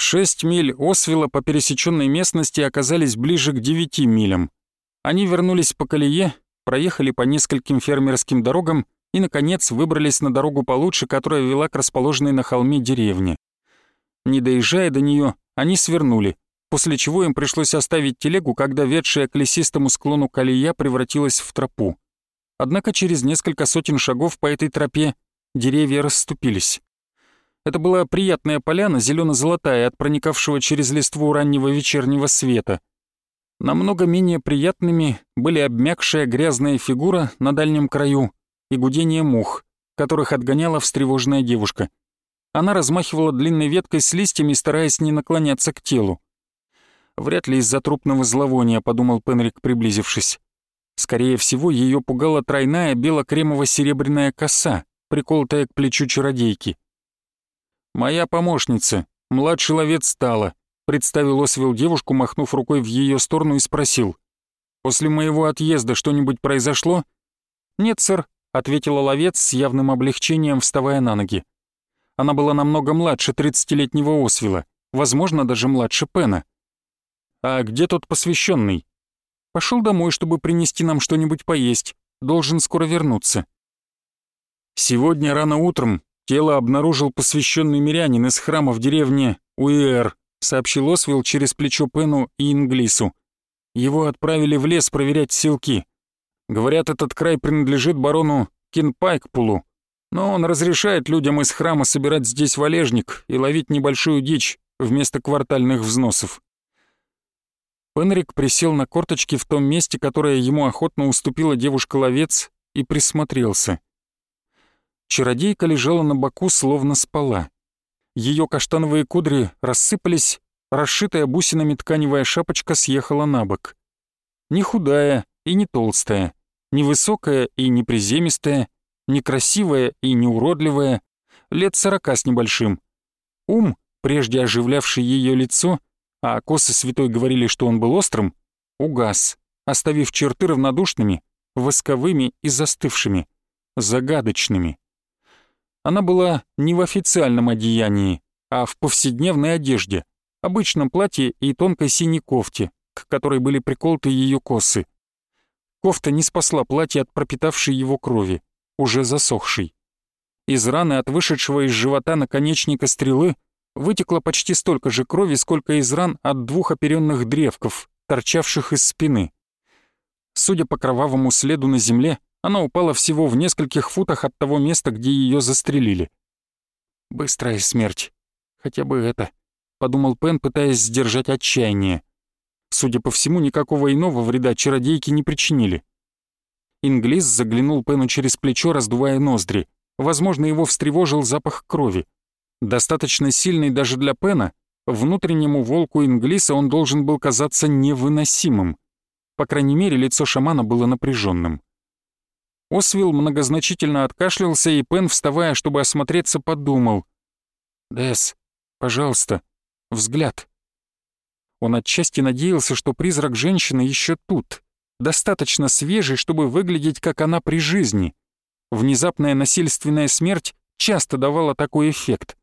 Шесть миль Освила по пересеченной местности оказались ближе к девяти милям. Они вернулись по колее, проехали по нескольким фермерским дорогам и, наконец, выбрались на дорогу получше, которая вела к расположенной на холме деревне. Не доезжая до нее, они свернули, после чего им пришлось оставить телегу, когда ведшая к лесистому склону колея превратилась в тропу. Однако через несколько сотен шагов по этой тропе деревья расступились. Это была приятная поляна, зелено-золотая, от проникавшего через листву раннего вечернего света. Намного менее приятными были обмякшая грязная фигура на дальнем краю и гудение мух, которых отгоняла встревоженная девушка. Она размахивала длинной веткой с листьями, стараясь не наклоняться к телу. «Вряд ли из-за трупного зловония», — подумал Пенрик, приблизившись. Скорее всего, ее пугала тройная бело-кремово-серебряная коса, приколотая к плечу чародейки. «Моя помощница, младший ловец стала», — представил Освилл девушку, махнув рукой в ее сторону и спросил. «После моего отъезда что-нибудь произошло?» «Нет, сэр», — ответила ловец с явным облегчением, вставая на ноги. Она была намного младше тридцатилетнего Освила, возможно, даже младше Пена. «А где тот посвященный? Пошел домой, чтобы принести нам что-нибудь поесть. Должен скоро вернуться». Сегодня рано утром тело обнаружил посвященный мирянин из храма в деревне Уиэр, сообщил Освилл через плечо Пену и Инглису. Его отправили в лес проверять селки. Говорят, этот край принадлежит барону Кинпайкпулу, но он разрешает людям из храма собирать здесь валежник и ловить небольшую дичь вместо квартальных взносов. Пенрик присел на корточки в том месте, которое ему охотно уступила девушка-ловец, и присмотрелся. Чародейка лежала на боку, словно спала. Ее каштановые кудри рассыпались, расшитая бусинами тканевая шапочка съехала на бок. Не худая и не толстая, не высокая и не приземистая, некрасивая и не уродливая, лет сорока с небольшим. Ум, прежде оживлявший ее лицо, а косы святой говорили, что он был острым, угас, оставив черты равнодушными, восковыми и застывшими, загадочными. Она была не в официальном одеянии, а в повседневной одежде, обычном платье и тонкой синей кофте, к которой были приколоты ее косы. Кофта не спасла платье от пропитавшей его крови уже засохший. Из раны от вышедшего из живота наконечника стрелы вытекло почти столько же крови, сколько из ран от двух оперенных древков, торчавших из спины. Судя по кровавому следу на земле, она упала всего в нескольких футах от того места, где ее застрелили. «Быстрая смерть. Хотя бы это», — подумал Пен, пытаясь сдержать отчаяние. Судя по всему, никакого иного вреда чародейки не причинили. Инглис заглянул Пену через плечо, раздувая ноздри. Возможно, его встревожил запах крови. Достаточно сильный даже для Пена, внутреннему волку Инглиса он должен был казаться невыносимым. По крайней мере, лицо шамана было напряженным. Освилл многозначительно откашлялся, и Пен, вставая, чтобы осмотреться, подумал. «Дэс, пожалуйста, взгляд». Он отчасти надеялся, что призрак женщины еще тут, достаточно свежей, чтобы выглядеть как она при жизни. Внезапная насильственная смерть часто давала такой эффект.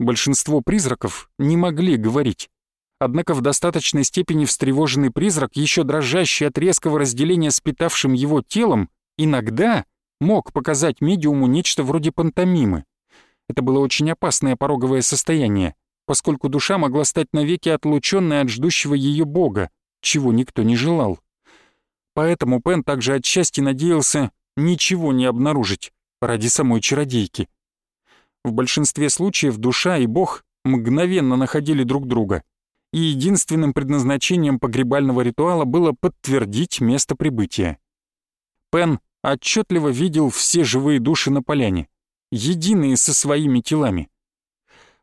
Большинство призраков не могли говорить. Однако в достаточной степени встревоженный призрак, еще дрожащий от резкого разделения с питавшим его телом, иногда мог показать медиуму нечто вроде пантомимы. Это было очень опасное пороговое состояние, поскольку душа могла стать навеки отлученной от ждущего ее бога, чего никто не желал. Поэтому Пен также отчасти надеялся ничего не обнаружить ради самой чародейки. В большинстве случаев душа и бог мгновенно находили друг друга, и единственным предназначением погребального ритуала было подтвердить место прибытия. Пен отчетливо видел все живые души на поляне, единые со своими телами.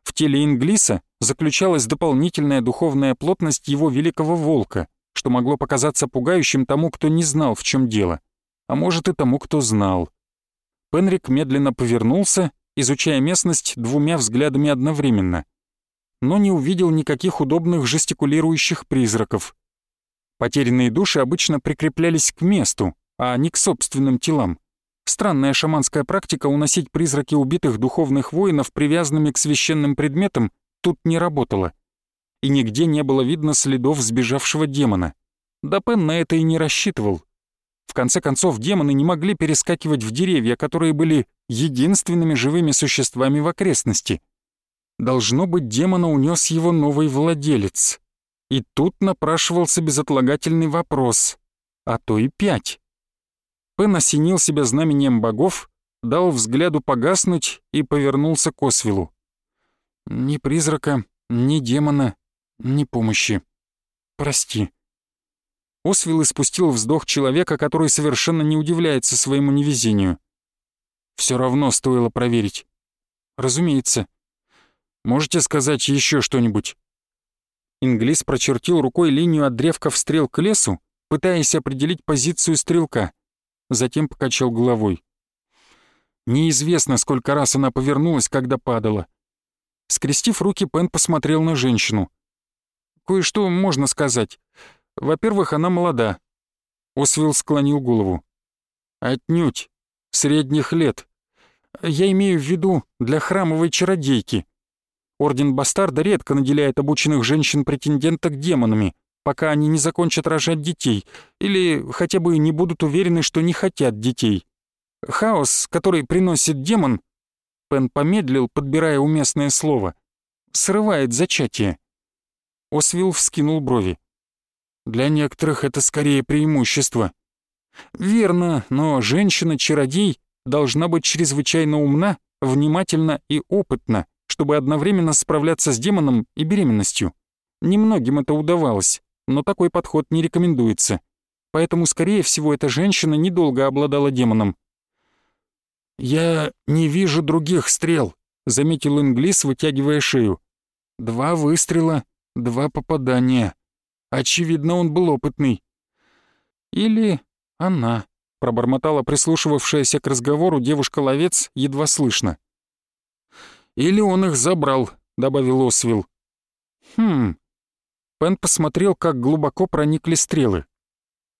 В теле Инглиса заключалась дополнительная духовная плотность его великого волка — что могло показаться пугающим тому, кто не знал, в чем дело, а может и тому, кто знал. Пенрик медленно повернулся, изучая местность двумя взглядами одновременно, но не увидел никаких удобных жестикулирующих призраков. Потерянные души обычно прикреплялись к месту, а не к собственным телам. Странная шаманская практика уносить призраки убитых духовных воинов, привязанными к священным предметам, тут не работала — и нигде не было видно следов сбежавшего демона. Да Пен на это и не рассчитывал. В конце концов, демоны не могли перескакивать в деревья, которые были единственными живыми существами в окрестности. Должно быть, демона унес его новый владелец. И тут напрашивался безотлагательный вопрос, а то и пять. Пен осенил себя знамением богов, дал взгляду погаснуть и повернулся к Освилу. «Ни призрака, ни демона, ни помощи. Прости». Освил испустил вздох человека, который совершенно не удивляется своему невезению. Все равно стоило проверить. Разумеется. Можете сказать еще что-нибудь? Инглис прочертил рукой линию от древков стрел к лесу, пытаясь определить позицию стрелка. Затем покачал головой. Неизвестно, сколько раз она повернулась, когда падала. Скрестив руки, Пен посмотрел на женщину. «Кое-что можно сказать. Во-первых, она молода». Освилл склонил голову. «Отнюдь. Средних лет. Я имею в виду для храмовой чародейки. Орден Бастарда редко наделяет обученных женщин-претенденток демонами, пока они не закончат рожать детей, или хотя бы не будут уверены, что не хотят детей. Хаос, который приносит демон, Пен помедлил, подбирая уместное слово, срывает зачатие. Освилл вскинул брови. Для некоторых это скорее преимущество. Верно, но женщина-чародей должна быть чрезвычайно умна, внимательна и опытна, чтобы одновременно справляться с демоном и беременностью. Немногим это удавалось, но такой подход не рекомендуется. Поэтому, скорее всего, эта женщина недолго обладала демоном. «Я не вижу других стрел», — заметил Инглис, вытягивая шею. «Два выстрела, два попадания. Очевидно, он был опытный». «Или она», — пробормотала прислушивавшаяся к разговору девушка-ловец едва слышно. Или он их забрал», — добавил Освил. «Хм...» Пен посмотрел, как глубоко проникли стрелы.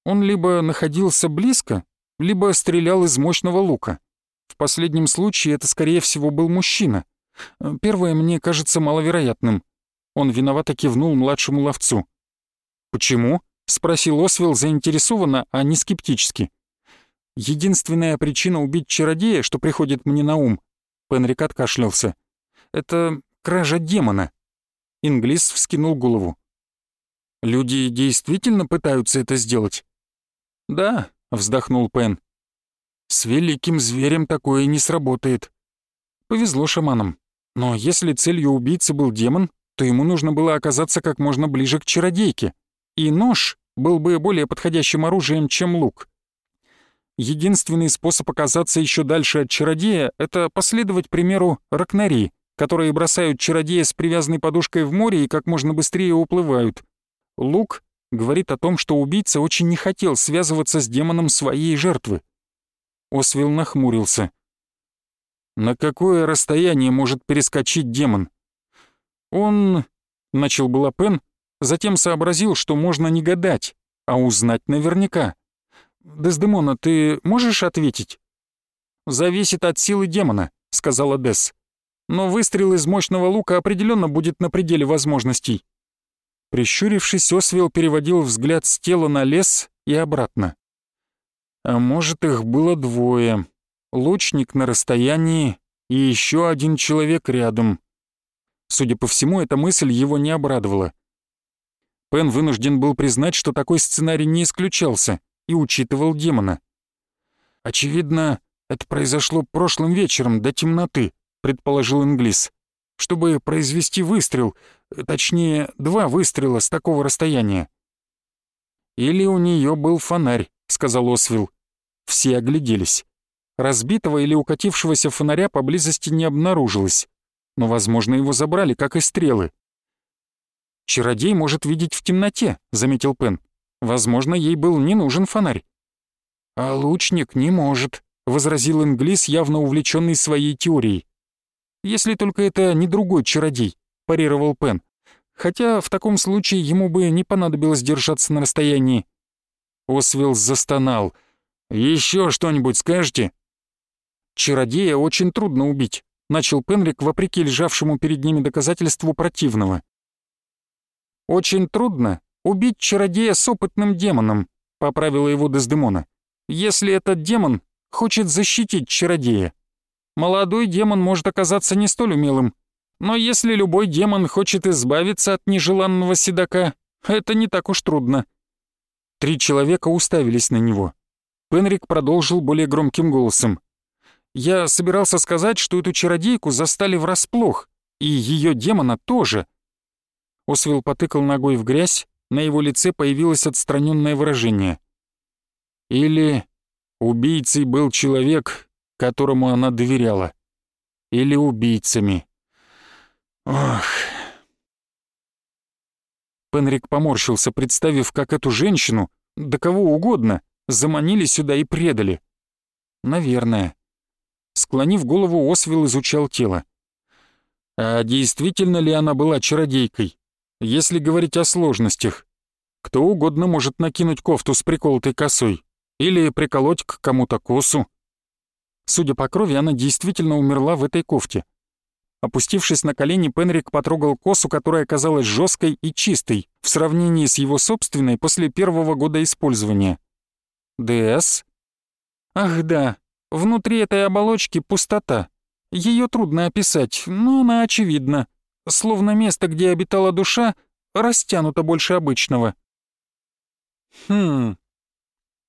Он либо находился близко, либо стрелял из мощного лука. В последнем случае это, скорее всего, был мужчина. Первое мне кажется маловероятным. Он виновато кивнул младшему ловцу. «Почему?» — спросил Освилл заинтересованно, а не скептически. «Единственная причина убить чародея, что приходит мне на ум...» Пенрик откашлялся. Это кража демона». Инглис вскинул голову. «Люди действительно пытаются это сделать?» «Да», — вздохнул Пен. «С великим зверем такое не сработает. Повезло шаманам. Но если целью убийцы был демон, то ему нужно было оказаться как можно ближе к чародейке. И нож был бы более подходящим оружием, чем лук. Единственный способ оказаться еще дальше от чародея — это последовать примеру Ракнари, которые бросают чародея с привязанной подушкой в море и как можно быстрее уплывают. Лук говорит о том, что убийца очень не хотел связываться с демоном своей жертвы. Освил нахмурился. «На какое расстояние может перескочить демон?» «Он...» — начал было Пен, затем сообразил, что можно не гадать, а узнать наверняка. «Дездемона, ты можешь ответить?» «Зависит от силы демона», — сказала Десс но выстрел из мощного лука определенно будет на пределе возможностей. Прищурившись, Освел переводил взгляд с тела на лес и обратно. А может, их было двое. Лучник на расстоянии и еще один человек рядом. Судя по всему, эта мысль его не обрадовала. Пен вынужден был признать, что такой сценарий не исключался и учитывал демона. Очевидно, это произошло прошлым вечером до темноты, предположил Инглис, чтобы произвести выстрел, точнее, два выстрела с такого расстояния. «Или у нее был фонарь», — сказал Освил. Все огляделись. Разбитого или укатившегося фонаря поблизости не обнаружилось, но, возможно, его забрали, как и стрелы. «Чародей может видеть в темноте», — заметил Пен. «Возможно, ей был не нужен фонарь». «А лучник не может», — возразил Инглис, явно увлеченный своей теорией. Если только это не другой чародей», — парировал Пен. «Хотя в таком случае ему бы не понадобилось держаться на расстоянии». Освилл застонал. «Еще что-нибудь скажете?» «Чародея очень трудно убить», — начал Пенрик вопреки лежавшему перед ними доказательству противного. «Очень трудно убить чародея с опытным демоном», — поправила его Дездемона, «если этот демон хочет защитить чародея. Молодой демон может оказаться не столь умелым, но если любой демон хочет избавиться от нежеланного седока, это не так уж трудно». Три человека уставились на него. Пенрик продолжил более громким голосом. «Я собирался сказать, что эту чародейку застали врасплох, и ее демона тоже». Освил потыкал ногой в грязь, на его лице появилось отстраненное выражение. «Или убийцей был человек, которому она доверяла. Или убийцами. Ох...» Пенрик поморщился, представив, как эту женщину, да кого угодно, заманили сюда и предали. Наверное. Склонив голову, Освил изучал тело. А действительно ли она была чародейкой? Если говорить о сложностях, кто угодно может накинуть кофту с приколотой косой или приколоть к кому-то косу. Судя по крови, она действительно умерла в этой кофте. Опустившись на колени, Пенрик потрогал косу, которая казалась жесткой и чистой в сравнении с его собственной после первого года использования. ДС? Ах да, внутри этой оболочки пустота. Ее трудно описать, но она очевидна. Словно место, где обитала душа, растянуто больше обычного. Хм.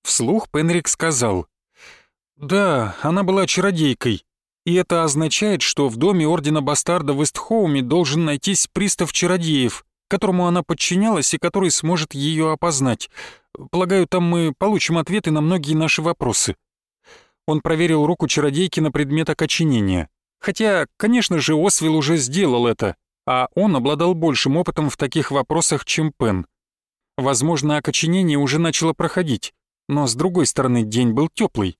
Вслух Пенрик сказал. Да, она была чародейкой. И это означает, что в доме Ордена Бастарда в Эстхоуме должен найтись пристав чародеев, которому она подчинялась и который сможет ее опознать. Полагаю, там мы получим ответы на многие наши вопросы. Он проверил руку чародейки на предмет окоченения. Хотя, конечно же, Освил уже сделал это, а он обладал большим опытом в таких вопросах, чем Пен. Возможно, окоченение уже начало проходить, но с другой стороны день был теплый.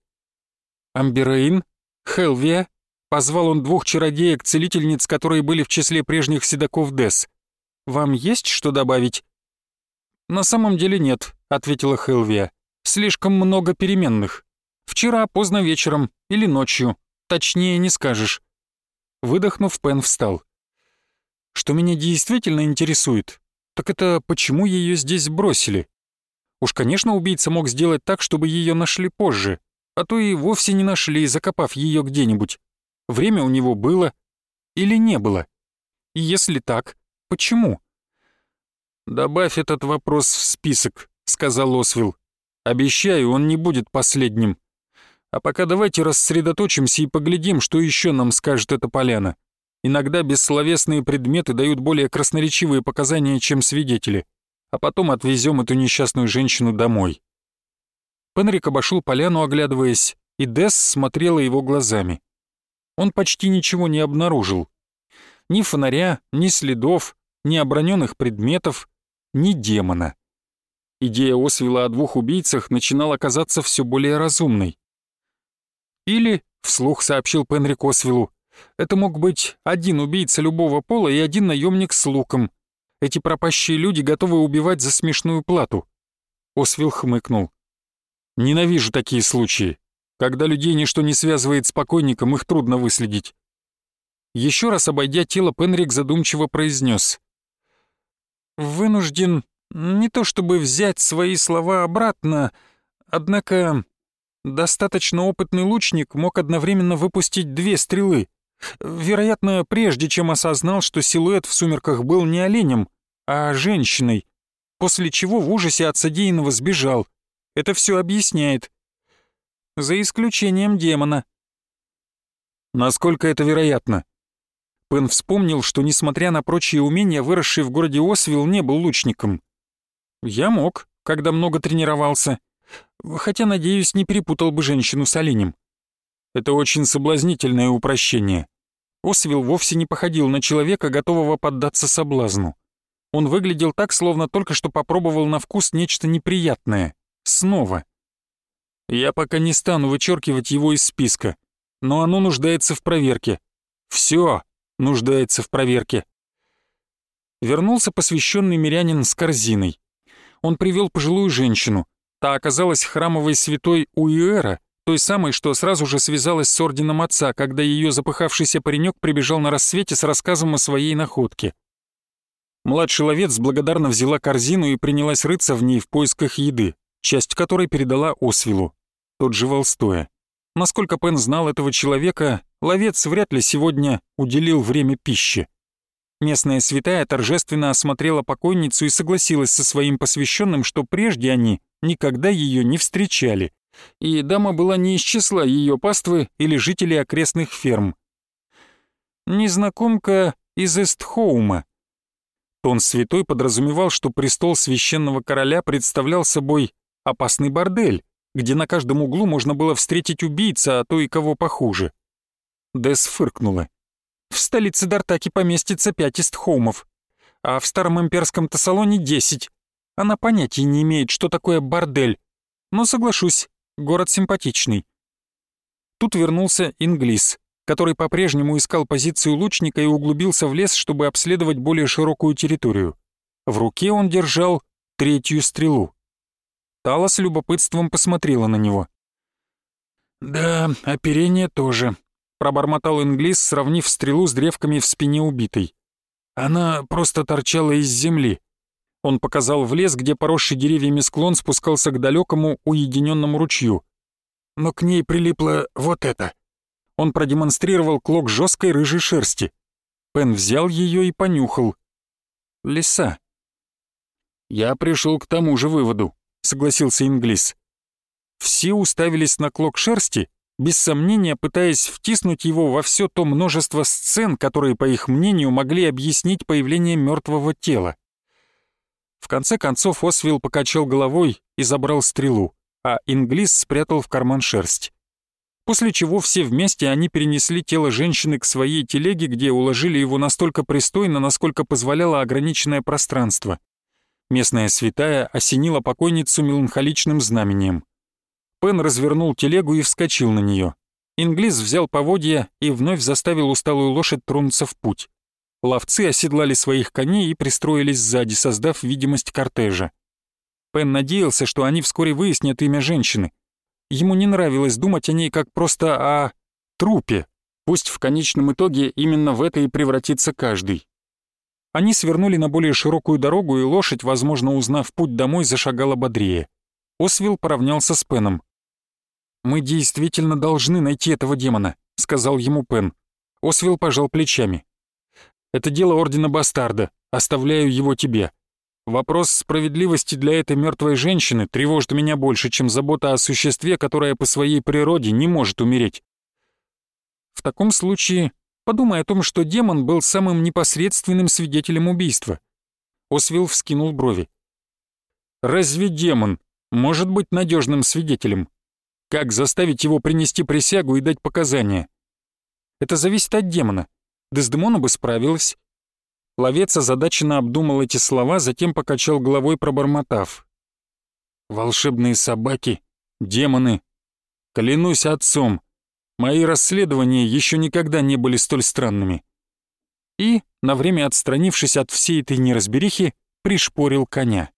Амберейн, Хелвия, позвал он двух чародеек-целительниц, которые были в числе прежних седоков Дес. «Вам есть что добавить?» «На самом деле нет», — ответила Хелвия. «Слишком много переменных. Вчера поздно вечером или ночью. Точнее не скажешь». Выдохнув, Пен встал. «Что меня действительно интересует, так это почему ее здесь бросили? Уж, конечно, убийца мог сделать так, чтобы ее нашли позже, а то и вовсе не нашли, закопав ее где-нибудь. Время у него было или не было? И если так, почему?» «Добавь этот вопрос в список», — сказал Освил. «Обещаю, он не будет последним. А пока давайте рассредоточимся и поглядим, что еще нам скажет эта поляна. Иногда бессловесные предметы дают более красноречивые показания, чем свидетели. А потом отвезем эту несчастную женщину домой». Пенрик обошел поляну, оглядываясь, и Десс смотрела его глазами. Он почти ничего не обнаружил. Ни фонаря, ни следов, ни оброненных предметов, ни демона. Идея Освила о двух убийцах начинала казаться все более разумной. Или, вслух сообщил Пенрик Освилу, это мог быть один убийца любого пола и один наемник с луком. Эти пропащие люди готовы убивать за смешную плату. Освил хмыкнул. Ненавижу такие случаи. Когда людей ничто не связывает с покойником, их трудно выследить. Еще раз обойдя тело, Пенрик задумчиво произнес: «Вынужден не то чтобы взять свои слова обратно, однако достаточно опытный лучник мог одновременно выпустить две стрелы, вероятно, прежде чем осознал, что силуэт в сумерках был не оленем, а женщиной, после чего в ужасе от содеянного сбежал. Это все объясняет. За исключением демона. Насколько это вероятно? Пен вспомнил, что, несмотря на прочие умения, выросший в городе Освилл не был лучником. «Я мог, когда много тренировался. Хотя, надеюсь, не перепутал бы женщину с оленем. Это очень соблазнительное упрощение. Освилл вовсе не походил на человека, готового поддаться соблазну. Он выглядел так, словно только что попробовал на вкус нечто неприятное. Снова. Я пока не стану вычеркивать его из списка, но оно нуждается в проверке. Все нуждается в проверке. Вернулся посвященный мирянин с корзиной. Он привел пожилую женщину. Та оказалась храмовой святой Уиэра, той самой, что сразу же связалась с орденом отца, когда ее запыхавшийся паренек прибежал на рассвете с рассказом о своей находке. Младший ловец благодарно взяла корзину и принялась рыться в ней в поисках еды, часть которой передала Освилу. Тот жевал стоя. Насколько Пен знал этого человека, ловец вряд ли сегодня уделил время пище. Местная святая торжественно осмотрела покойницу и согласилась со своим посвященным, что прежде они никогда ее не встречали, и дама была не из числа ее паствы или жителей окрестных ферм. Незнакомка из Эстхоума. Тон святой подразумевал, что престол священного короля представлял собой опасный бордель, где на каждом углу можно было встретить убийца, а то и кого похуже. Дес фыркнула. В столице Дартаки поместится пять истхоумов, а в старом имперском Тассалоне десять. Она понятия не имеет, что такое бордель. Но соглашусь, город симпатичный. Тут вернулся Инглис, который по-прежнему искал позицию лучника и углубился в лес, чтобы обследовать более широкую территорию. В руке он держал третью стрелу. Тала с любопытством посмотрела на него. «Да, оперение тоже», пробормотал Инглис, сравнив стрелу с древками в спине убитой. Она просто торчала из земли. Он показал в лес, где поросший деревьями склон спускался к далекому уединенному ручью. Но к ней прилипло вот это. Он продемонстрировал клок жесткой рыжей шерсти. Пен взял ее и понюхал. Лиса. «Я пришел к тому же выводу», — согласился Инглис. Все уставились на клок шерсти, без сомнения пытаясь втиснуть его во все то множество сцен, которые, по их мнению, могли объяснить появление мертвого тела. В конце концов Освилл покачал головой и забрал стрелу, а Инглис спрятал в карман шерсть. После чего все вместе они перенесли тело женщины к своей телеге, где уложили его настолько пристойно, насколько позволяло ограниченное пространство. Местная святая осенила покойницу меланхоличным знамением. Пен развернул телегу и вскочил на нее. Инглис взял поводья и вновь заставил усталую лошадь тронуться в путь. Ловцы оседлали своих коней и пристроились сзади, создав видимость кортежа. Пен надеялся, что они вскоре выяснят имя женщины. Ему не нравилось думать о ней как просто о трупе, пусть в конечном итоге именно в это и превратится каждый. Они свернули на более широкую дорогу, и лошадь, возможно, узнав путь домой, зашагала бодрее. Освилл поравнялся с Пеном. «Мы действительно должны найти этого демона», — сказал ему Пен. Освилл пожал плечами. «Это дело Ордена Бастарда. Оставляю его тебе. Вопрос справедливости для этой мертвой женщины тревожит меня больше, чем забота о существе, которое по своей природе не может умереть. В таком случае подумай о том, что демон был самым непосредственным свидетелем убийства». Освилл вскинул брови. «Разве демон может быть надежным свидетелем?» Как заставить его принести присягу и дать показания? Это зависит от демона. Дездемона бы справилась. Ловец озадаченно обдумал эти слова, затем покачал головой, пробормотав. «Волшебные собаки, демоны. Клянусь отцом, мои расследования еще никогда не были столь странными». И, на время отстранившись от всей этой неразберихи, пришпорил коня.